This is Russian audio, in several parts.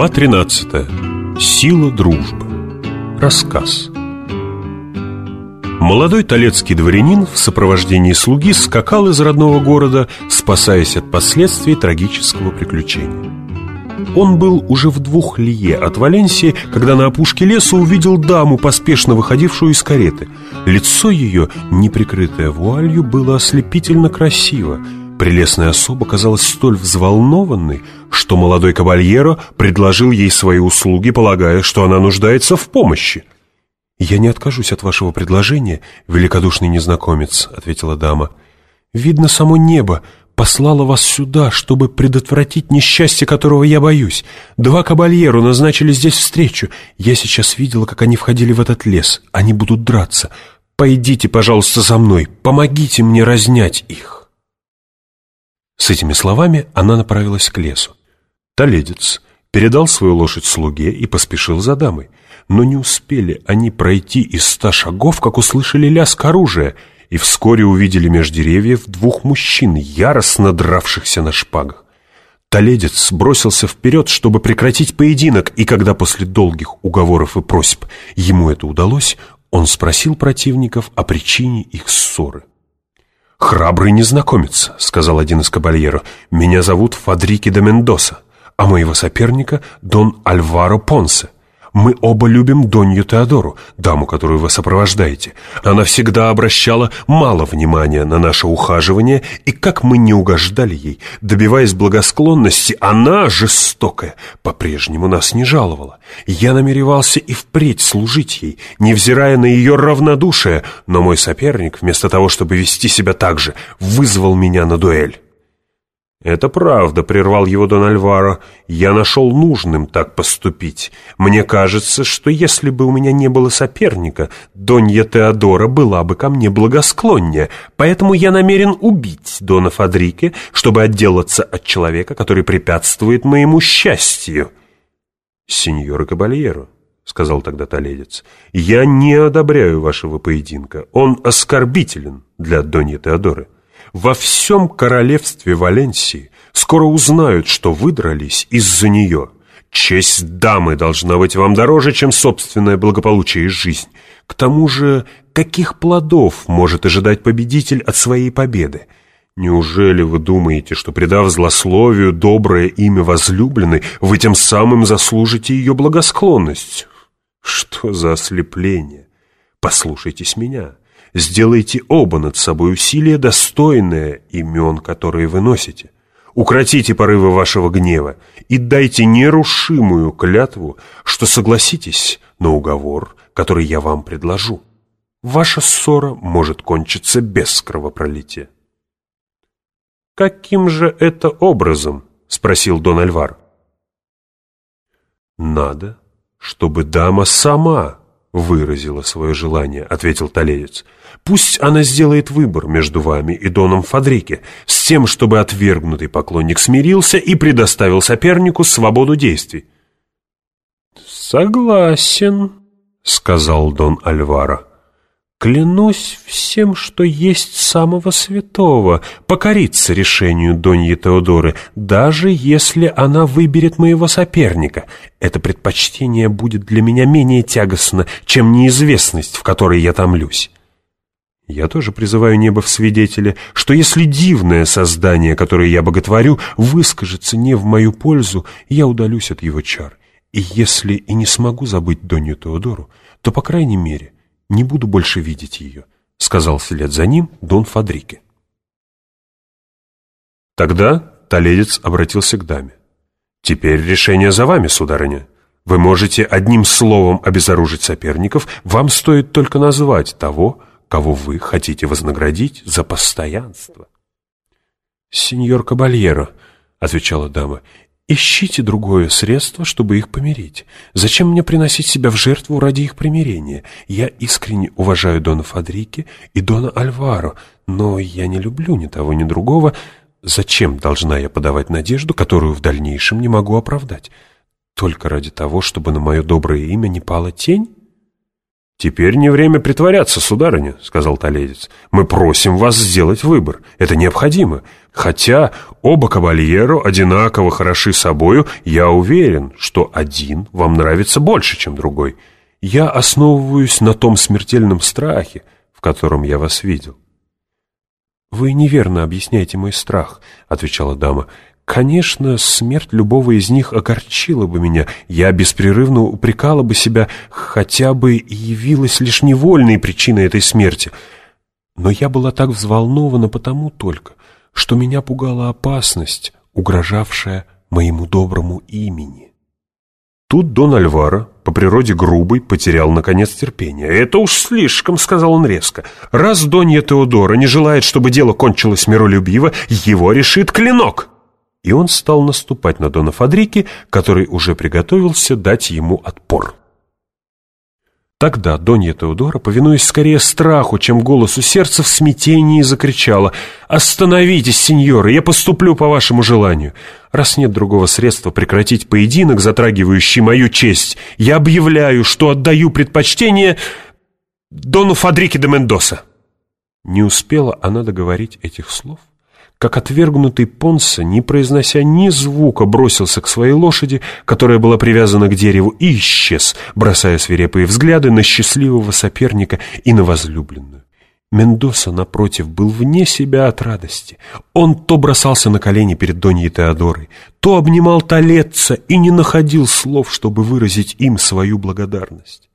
Глава 13. Сила дружбы. Рассказ. Молодой талецкий дворянин в сопровождении слуги скакал из родного города, спасаясь от последствий трагического приключения. Он был уже в двух лие от Валенсии, когда на опушке леса увидел даму, поспешно выходившую из кареты. Лицо ее, не прикрытое вуалью, было ослепительно красиво – Прелестная особа казалась столь взволнованной, что молодой кабальеро предложил ей свои услуги, полагая, что она нуждается в помощи. «Я не откажусь от вашего предложения, великодушный незнакомец», — ответила дама. «Видно, само небо послало вас сюда, чтобы предотвратить несчастье, которого я боюсь. Два кабальеру назначили здесь встречу. Я сейчас видела, как они входили в этот лес. Они будут драться. Пойдите, пожалуйста, за мной. Помогите мне разнять их». С этими словами она направилась к лесу. Толедец передал свою лошадь слуге и поспешил за дамой. Но не успели они пройти из ста шагов, как услышали лязг оружия, и вскоре увидели меж деревьев двух мужчин, яростно дравшихся на шпагах. Толедец бросился вперед, чтобы прекратить поединок, и когда после долгих уговоров и просьб ему это удалось, он спросил противников о причине их ссоры. «Храбрый незнакомец», — сказал один из кабальеров. «Меня зовут Фадрики де Мендоса, а моего соперника — Дон Альваро Понсе. Мы оба любим Донью Теодору, даму, которую вы сопровождаете. Она всегда обращала мало внимания на наше ухаживание, и как мы не угождали ей, добиваясь благосклонности, она, жестокая, по-прежнему нас не жаловала. Я намеревался и впредь служить ей, невзирая на ее равнодушие, но мой соперник, вместо того, чтобы вести себя так же, вызвал меня на дуэль. «Это правда», — прервал его Дон Альваро. «Я нашел нужным так поступить. Мне кажется, что если бы у меня не было соперника, Донья Теодора была бы ко мне благосклоннее, поэтому я намерен убить Дона Фадрике, чтобы отделаться от человека, который препятствует моему счастью». «Сеньор Кабальеро», — сказал тогда Толедец, — «я не одобряю вашего поединка. Он оскорбителен для Доньи Теодоры». Во всем королевстве Валенсии скоро узнают, что вы дрались из-за нее. Честь дамы должна быть вам дороже, чем собственное благополучие и жизнь. К тому же, каких плодов может ожидать победитель от своей победы? Неужели вы думаете, что, придав злословию доброе имя возлюбленной, вы тем самым заслужите ее благосклонность? Что за ослепление? Послушайтесь меня. Сделайте оба над собой усилия, достойное имен, которые вы носите. Укротите порывы вашего гнева и дайте нерушимую клятву, что согласитесь на уговор, который я вам предложу. Ваша ссора может кончиться без кровопролития. «Каким же это образом?» — спросил Дон Альвар. «Надо, чтобы дама сама выразила свое желание», — ответил Толедец. «Пусть она сделает выбор между вами и Доном Фадрике, с тем, чтобы отвергнутый поклонник смирился и предоставил сопернику свободу действий». «Согласен», — сказал Дон Альваро. Клянусь всем, что есть самого святого, покориться решению Доньи Теодоры, даже если она выберет моего соперника. Это предпочтение будет для меня менее тягостно, чем неизвестность, в которой я томлюсь. Я тоже призываю небо в свидетели, что если дивное создание, которое я боготворю, выскажется не в мою пользу, я удалюсь от его чар. И если и не смогу забыть Донью Теодору, то, по крайней мере, не буду больше видеть ее», — сказал вслед за ним Дон Фадрике. Тогда Толедец обратился к даме. «Теперь решение за вами, сударыня. Вы можете одним словом обезоружить соперников, вам стоит только назвать того, кого вы хотите вознаградить за постоянство». «Сеньор Кабальеро», — отвечала дама, Ищите другое средство, чтобы их помирить. Зачем мне приносить себя в жертву ради их примирения? Я искренне уважаю Дона Фадрике и Дона Альваро, но я не люблю ни того, ни другого. Зачем должна я подавать надежду, которую в дальнейшем не могу оправдать? Только ради того, чтобы на мое доброе имя не пала тень? «Теперь не время притворяться, сударыня», — сказал Толедец. «Мы просим вас сделать выбор. Это необходимо. Хотя оба кавальеро одинаково хороши собою, я уверен, что один вам нравится больше, чем другой. Я основываюсь на том смертельном страхе, в котором я вас видел. «Вы неверно объясняете мой страх», — отвечала дама. «Конечно, смерть любого из них огорчила бы меня. Я беспрерывно упрекала бы себя, хотя бы и явилась лишь невольной причиной этой смерти. Но я была так взволнована потому только, что меня пугала опасность, угрожавшая моему доброму имени. Тут Дон Альваро, по природе грубый, потерял, наконец, терпение. «Это уж слишком», — сказал он резко. «Раз Донья Теодора не желает, чтобы дело кончилось миролюбиво, его решит клинок!» И он стал наступать на Дона Фадрики, который уже приготовился дать ему отпор. Тогда Донья Теодора, повинуясь скорее страху, чем голосу сердца, в смятении закричала «Остановитесь, сеньоры, я поступлю по вашему желанию. Раз нет другого средства прекратить поединок, затрагивающий мою честь, я объявляю, что отдаю предпочтение Дону Фадрике де Мендоса». Не успела она договорить этих слов, как отвергнутый Понса, не произнося ни звука, бросился к своей лошади, которая была привязана к дереву, и исчез, бросая свирепые взгляды на счастливого соперника и на возлюбленную. Мендоса, напротив, был вне себя от радости. Он то бросался на колени перед Доньей Теодорой, то обнимал Толетца и не находил слов, чтобы выразить им свою благодарность.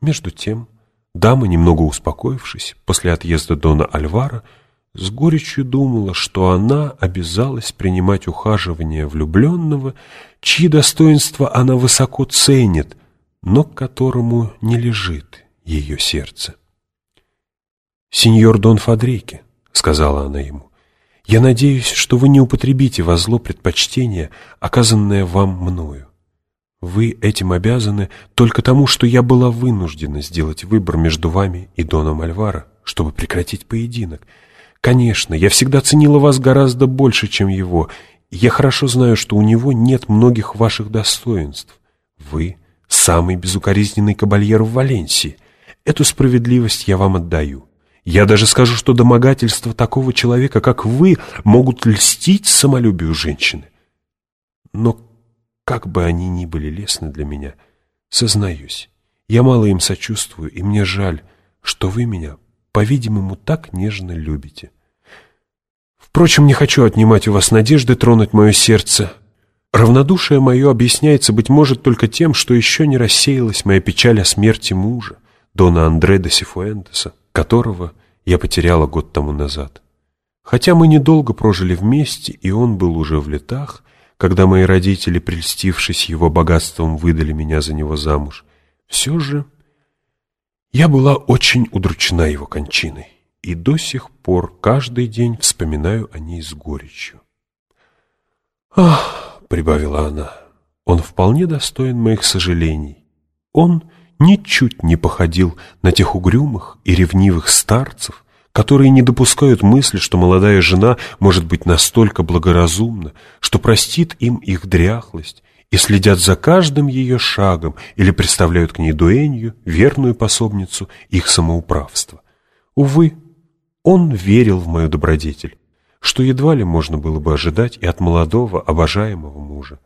Между тем, дама, немного успокоившись, после отъезда Дона Альвара, с горечью думала, что она обязалась принимать ухаживание влюбленного, чьи достоинства она высоко ценит, но к которому не лежит ее сердце. «Сеньор Дон Фадрике», — сказала она ему, — «я надеюсь, что вы не употребите во зло предпочтение, оказанное вам мною. Вы этим обязаны только тому, что я была вынуждена сделать выбор между вами и Доном Альвара, чтобы прекратить поединок». Конечно, я всегда ценила вас гораздо больше, чем его. Я хорошо знаю, что у него нет многих ваших достоинств. Вы — самый безукоризненный кабальер в Валенсии. Эту справедливость я вам отдаю. Я даже скажу, что домогательства такого человека, как вы, могут льстить самолюбию женщины. Но как бы они ни были лестны для меня, сознаюсь, я мало им сочувствую, и мне жаль, что вы меня, по-видимому, так нежно любите. Впрочем, не хочу отнимать у вас надежды тронуть мое сердце. Равнодушие мое объясняется, быть может, только тем, что еще не рассеялась моя печаль о смерти мужа, Дона Андре де Сифуэнтеса, которого я потеряла год тому назад. Хотя мы недолго прожили вместе, и он был уже в летах, когда мои родители, прельстившись его богатством, выдали меня за него замуж, все же я была очень удручена его кончиной и до сих пор каждый день вспоминаю о ней с горечью. «Ах!» — прибавила она. «Он вполне достоин моих сожалений. Он ничуть не походил на тех угрюмых и ревнивых старцев, которые не допускают мысли, что молодая жена может быть настолько благоразумна, что простит им их дряхлость и следят за каждым ее шагом или представляют к ней дуэнью, верную пособницу их самоуправства. Увы, он верил в мою добродетель, что едва ли можно было бы ожидать и от молодого, обожаемого мужа.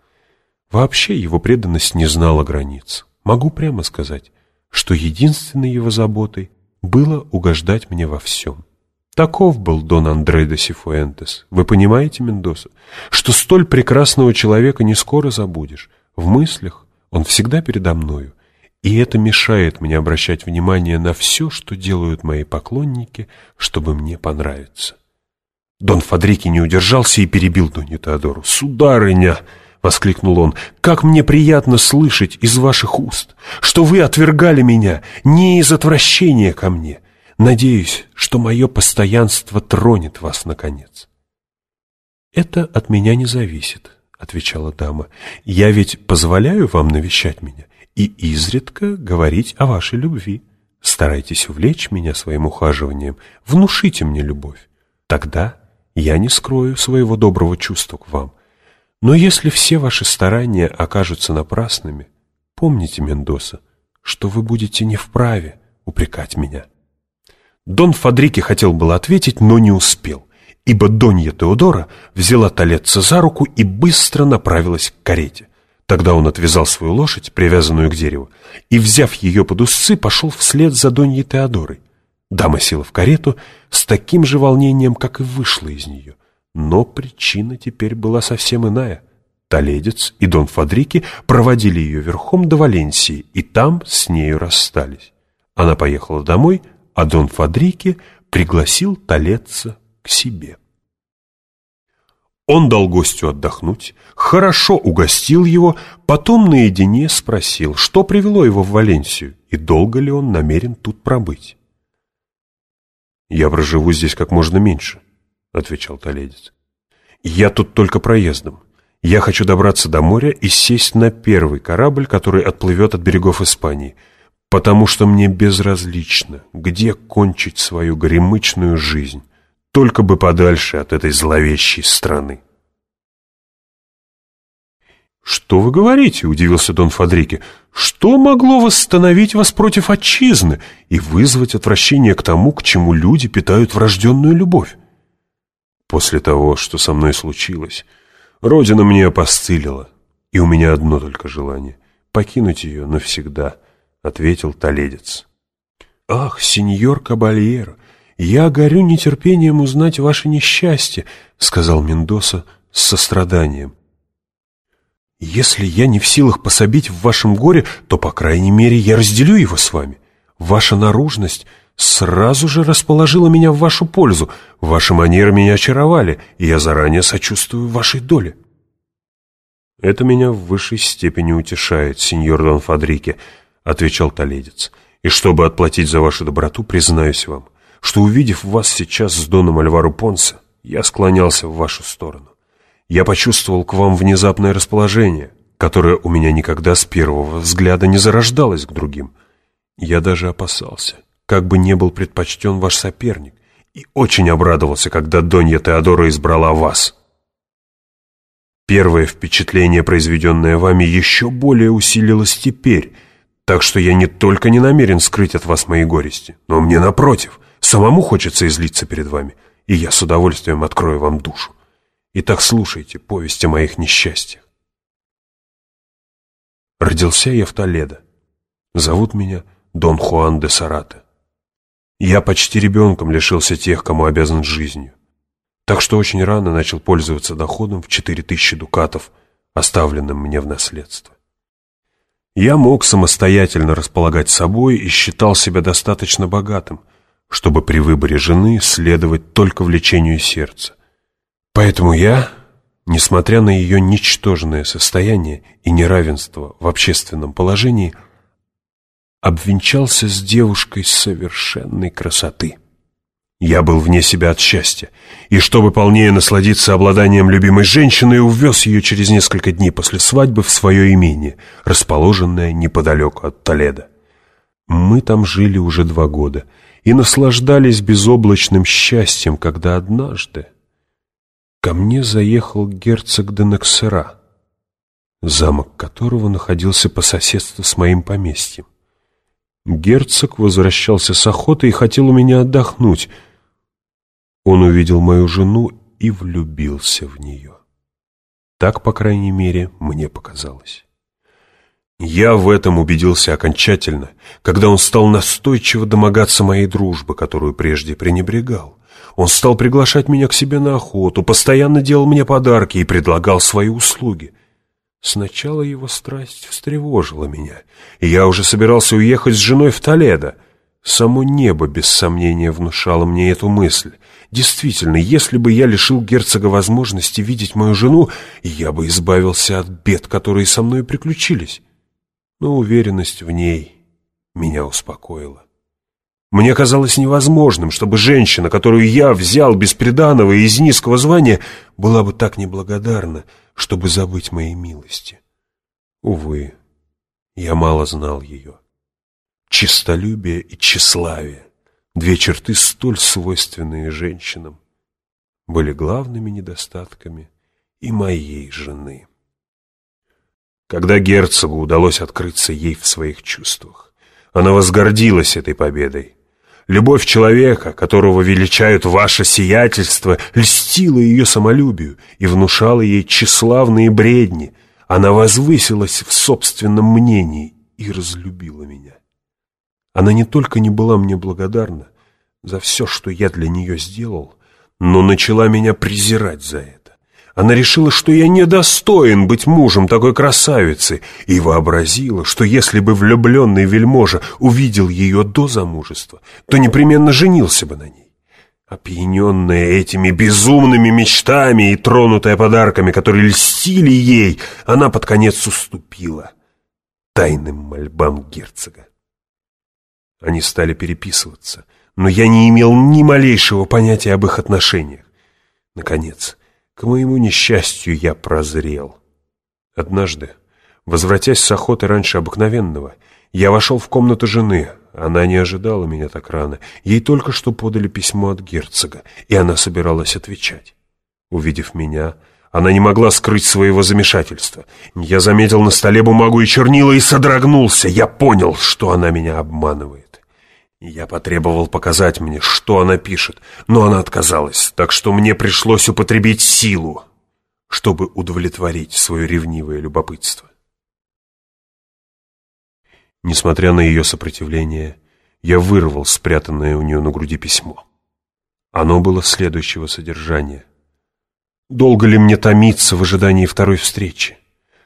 Вообще его преданность не знала границ. Могу прямо сказать, что единственной его заботой было угождать мне во всем. Таков был Дон Андре де Сифуэнтес. Вы понимаете, Мендоса, что столь прекрасного человека не скоро забудешь. В мыслях он всегда передо мною, и это мешает мне обращать внимание на все, что делают мои поклонники, чтобы мне понравиться. Дон Фадрики не удержался и перебил Донью Теодору. «Сударыня!» — воскликнул он. «Как мне приятно слышать из ваших уст, что вы отвергали меня не из отвращения ко мне. Надеюсь, что мое постоянство тронет вас, наконец». «Это от меня не зависит», — отвечала дама. «Я ведь позволяю вам навещать меня и изредка говорить о вашей любви. Старайтесь увлечь меня своим ухаживанием, внушите мне любовь. Тогда я не скрою своего доброго чувства к вам. Но если все ваши старания окажутся напрасными, помните, Мендоса, что вы будете не вправе упрекать меня». Дон Фадрике хотел было ответить, но не успел. ибо Донья Теодора взяла Толетца за руку и быстро направилась к карете. Тогда он отвязал свою лошадь, привязанную к дереву, и, взяв ее под узцы, пошел вслед за Доньей Теодорой. Дама села в карету с таким же волнением, как и вышла из нее. Но причина теперь была совсем иная. Толедец и Дон Фадрики проводили ее верхом до Валенсии, и там с нею расстались. Она поехала домой, а Дон Фадрики пригласил Толедца к себе. Он дал гостю отдохнуть, хорошо угостил его, потом наедине спросил, что привело его в Валенсию и долго ли он намерен тут пробыть. «Я проживу здесь как можно меньше», — отвечал Толедец. «Я тут только проездом. Я хочу добраться до моря и сесть на первый корабль, который отплывет от берегов Испании, потому что мне безразлично, где кончить свою горемычную жизнь, только бы подальше от этой зловещей страны. «Что вы говорите?» — удивился Дон Фадрике. «Что могло восстановить вас против отчизны и вызвать отвращение к тому, к чему люди питают врожденную любовь?» «После того, что со мной случилось, родина мне опостылила, и у меня одно только желание — покинуть ее навсегда», — ответил Толедец. «Ах, сеньор Кабальеро, я горю нетерпением узнать ваше несчастье», — сказал Мендоса с состраданием. Если я не в силах пособить в вашем горе, то, по крайней мере, я разделю его с вами. Ваша наружность сразу же расположила меня в вашу пользу, ваши манеры меня очаровали, и я заранее сочувствую вашей доле. «Это меня в высшей степени утешает, сеньор Дон Фадрике», — отвечал Толедец. «И чтобы отплатить за вашу доброту, признаюсь вам, что, увидев вас сейчас с Доном Альваро Понсе, я склонялся в вашу сторону. Я почувствовал к вам внезапное расположение, которое у меня никогда с первого взгляда не зарождалось к другим. Я даже опасался, как бы не был предпочтен ваш соперник, и очень обрадовался, когда Донья Теодора избрала вас. Первое впечатление, произведенное вами, еще более усилилось теперь, так что я не только не намерен скрыть от вас мои горести, но мне, напротив, самому хочется излиться перед вами, и я с удовольствием открою вам душу. Итак, слушайте повесть о моих несчастьях. Родился я в Толедо. Зовут меня Дон Хуан де Сарата. Я почти ребенком лишился тех, кому обязан жизнью. Так что очень рано начал пользоваться доходом в 4000 дукатов, оставленным мне в наследство. Я мог самостоятельно располагать собой и считал себя достаточно богатым, чтобы при выборе жены следовать только влечению сердца. Поэтому я, несмотря на ее ничтожное состояние и неравенство в общественном положении, обвенчался с девушкой совершенной красоты. Я был вне себя от счастья, и чтобы полнее насладиться обладанием любимой женщиной, увез ее через несколько дней после свадьбы в свое имение, расположенное неподалеку от Толеда. Мы там жили уже два года и наслаждались безоблачным счастьем, когда однажды ко мне заехал герцог де Нексера, замок которого находился по соседству с моим поместьем. Герцог возвращался с охоты и хотел у меня отдохнуть. Он увидел мою жену и влюбился в нее. Так, по крайней мере, мне показалось. Я в этом убедился окончательно, когда он стал настойчиво домогаться моей дружбы, которую прежде пренебрегал. Он стал приглашать меня к себе на охоту, постоянно делал мне подарки и предлагал свои услуги. Сначала его страсть встревожила меня, и я уже собирался уехать с женой в Толедо. Само небо, без сомнения, внушало мне эту мысль. Действительно, если бы я лишил герцога возможности видеть мою жену, я бы избавился от бед, которые со мной приключились. Но уверенность в ней меня успокоила. Мне казалось невозможным, чтобы женщина, которую я взял без приданого и из низкого звания, была бы так неблагодарна, чтобы забыть моей милости. Увы, я мало знал ее. Чистолюбие и тщеславие, две черты столь свойственные женщинам, были главными недостатками и моей жены. Когда герцогу удалось открыться ей в своих чувствах, она возгордилась этой победой, Любовь человека, которого величают ваше сиятельство, льстила ее самолюбию и внушала ей тщеславные бредни. Она возвысилась в собственном мнении и разлюбила меня. Она не только не была мне благодарна за все, что я для нее сделал, но начала меня презирать за это. Она решила, что я недостоин быть мужем такой красавицы, и вообразила, что если бы влюбленный вельможа увидел ее до замужества, то непременно женился бы на ней. Опьяненная этими безумными мечтами и тронутая подарками, которые льстили ей, она под конец уступила тайным мольбам герцога. Они стали переписываться, но я не имел ни малейшего понятия об их отношениях. Наконец, к моему несчастью, я прозрел. Однажды, возвратясь с охоты раньше обыкновенного, я вошел в комнату жены. Она не ожидала меня так рано. Ей только что подали письмо от герцога, и она собиралась отвечать. Увидев меня, она не могла скрыть своего замешательства. Я заметил на столе бумагу и чернила и содрогнулся. Я понял, что она меня обманывает. Я потребовал показать мне, что она пишет, но она отказалась, так что мне пришлось употребить силу, чтобы удовлетворить свое ревнивое любопытство. Несмотря на ее сопротивление, я вырвал спрятанное у нее на груди письмо. Оно было следующего содержания. «Долго ли мне томиться в ожидании второй встречи?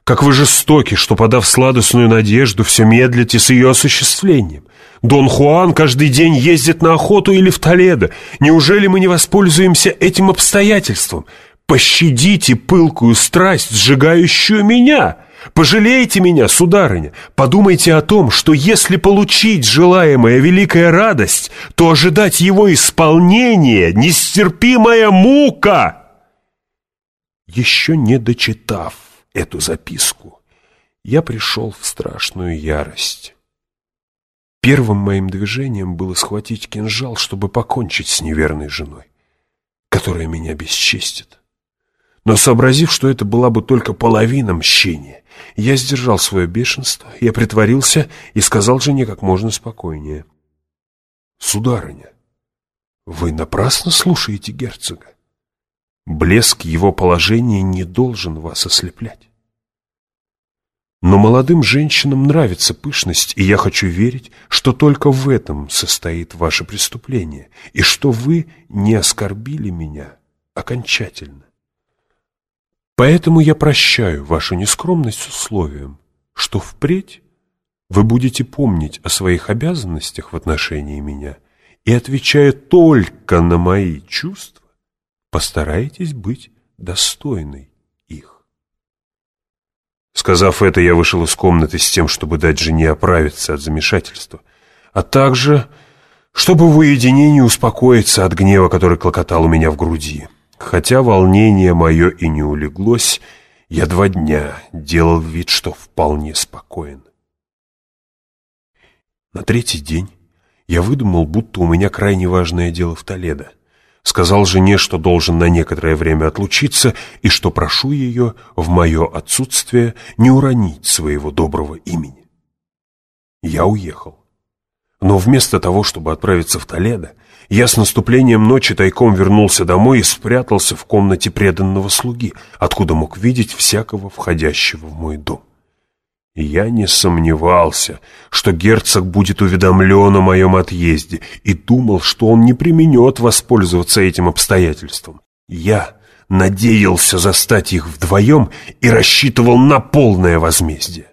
Как вы жестоки, что, подав сладостную надежду, все медлите с ее осуществлением. Дон Хуан каждый день ездит на охоту или в Толедо. Неужели мы не воспользуемся этим обстоятельством? Пощадите пылкую страсть, сжигающую меня. Пожалейте меня, сударыня. Подумайте о том, что если получить желаемая великая радость, то ожидать его исполнения — нестерпимая мука. Еще не дочитав, эту записку, я пришел в страшную ярость. Первым моим движением было схватить кинжал, чтобы покончить с неверной женой, которая меня бесчестит. Но сообразив, что это была бы только половина мщения, я сдержал свое бешенство, я притворился и сказал жене как можно спокойнее. «Сударыня, вы напрасно слушаете герцога. Блеск его положения не должен вас ослеплять. Но молодым женщинам нравится пышность, и я хочу верить, что только в этом состоит ваше преступление, и что вы не оскорбили меня окончательно. Поэтому я прощаю вашу нескромность с условием, что впредь вы будете помнить о своих обязанностях в отношении меня и, отвечая только на мои чувства, постарайтесь быть достойной их. Сказав это, я вышел из комнаты с тем, чтобы дать жене оправиться от замешательства, а также, чтобы в уединении успокоиться от гнева, который клокотал у меня в груди. Хотя волнение мое и не улеглось, я два дня делал вид, что вполне спокоен. На третий день я выдумал, будто у меня крайне важное дело в Толедо. Сказал жене, что должен на некоторое время отлучиться и что прошу ее в мое отсутствие не уронить своего доброго имени. Я уехал. Но вместо того, чтобы отправиться в Толедо, я с наступлением ночи тайком вернулся домой и спрятался в комнате преданного слуги, откуда мог видеть всякого входящего в мой дом. Я не сомневался, что герцог будет уведомлен о моем отъезде и думал, что он не применет воспользоваться этим обстоятельством. Я надеялся застать их вдвоем и рассчитывал на полное возмездие.